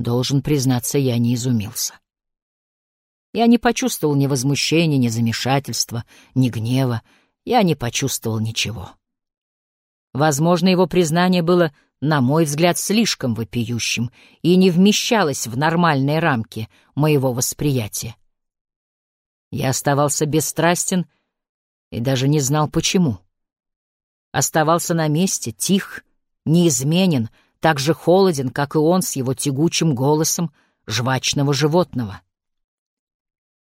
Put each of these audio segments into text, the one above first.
Должен признаться, я не изумился. Я не почувствовал ни возмущения, ни замешательства, ни гнева. Я не почувствовал ничего. Возможно, его признание было, на мой взгляд, слишком вопиющим и не вмещалось в нормальные рамки моего восприятия. Я оставался бесстрастен и даже не знал, почему. Оставался на месте, тих, неизменен, так же холоден, как и он с его тягучим голосом жвачного животного.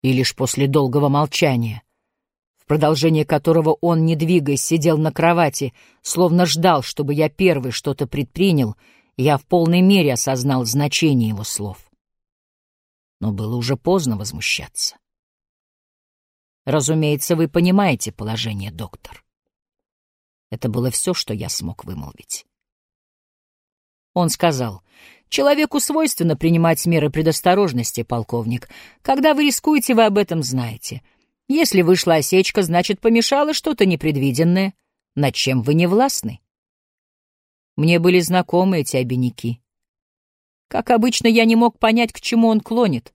И лишь после долгого молчания, в продолжение которого он, не двигаясь, сидел на кровати, словно ждал, чтобы я первый что-то предпринял, я в полной мере осознал значение его слов. Но было уже поздно возмущаться. Разумеется, вы понимаете положение, доктор. Это было все, что я смог вымолвить. Он сказал, «Человеку свойственно принимать меры предосторожности, полковник. Когда вы рискуете, вы об этом знаете. Если вышла осечка, значит, помешало что-то непредвиденное, над чем вы не властны». Мне были знакомы эти обиняки. Как обычно, я не мог понять, к чему он клонит.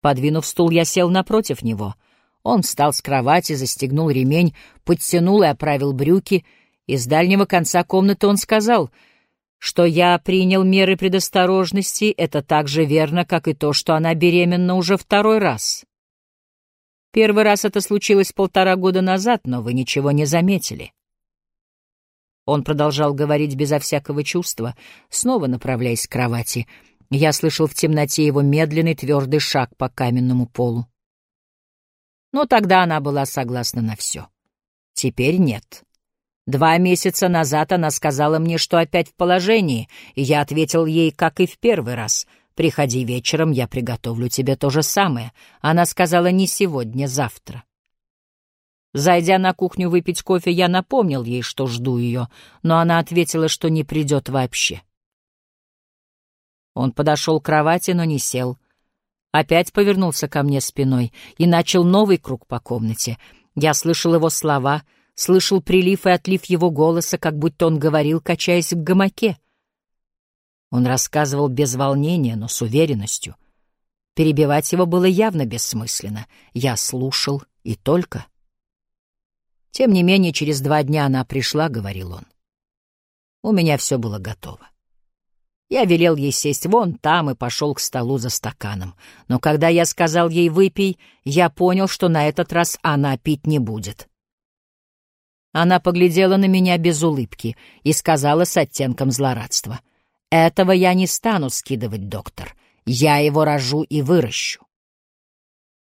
Подвинув стул, я сел напротив него. Он встал с кровати, застегнул ремень, подтянул и оправил брюки. Из дальнего конца комнаты он сказал — что я принял меры предосторожности, это так же верно, как и то, что она беременна уже второй раз. Первый раз это случилось полтора года назад, но вы ничего не заметили. Он продолжал говорить безо всякого чувства, снова направляясь к кровати. Я слышал в темноте его медленный твердый шаг по каменному полу. Но тогда она была согласна на все. Теперь нет. Два месяца назад она сказала мне, что опять в положении, и я ответил ей, как и в первый раз. «Приходи вечером, я приготовлю тебе то же самое». Она сказала не сегодня, завтра. Зайдя на кухню выпить кофе, я напомнил ей, что жду ее, но она ответила, что не придет вообще. Он подошел к кровати, но не сел. Опять повернулся ко мне спиной и начал новый круг по комнате. Я слышал его слова — слышал прилив и отлив его голоса, как будто он говорил, качаясь в гамаке. Он рассказывал без волнения, но с уверенностью. Перебивать его было явно бессмысленно. Я слушал и только. Тем не менее, через два дня она пришла, — говорил он. У меня все было готово. Я велел ей сесть вон там и пошел к столу за стаканом. Но когда я сказал ей «выпей», я понял, что на этот раз она пить не будет. Она поглядела на меня без улыбки и сказала с оттенком злорадства. «Этого я не стану скидывать, доктор. Я его рожу и выращу».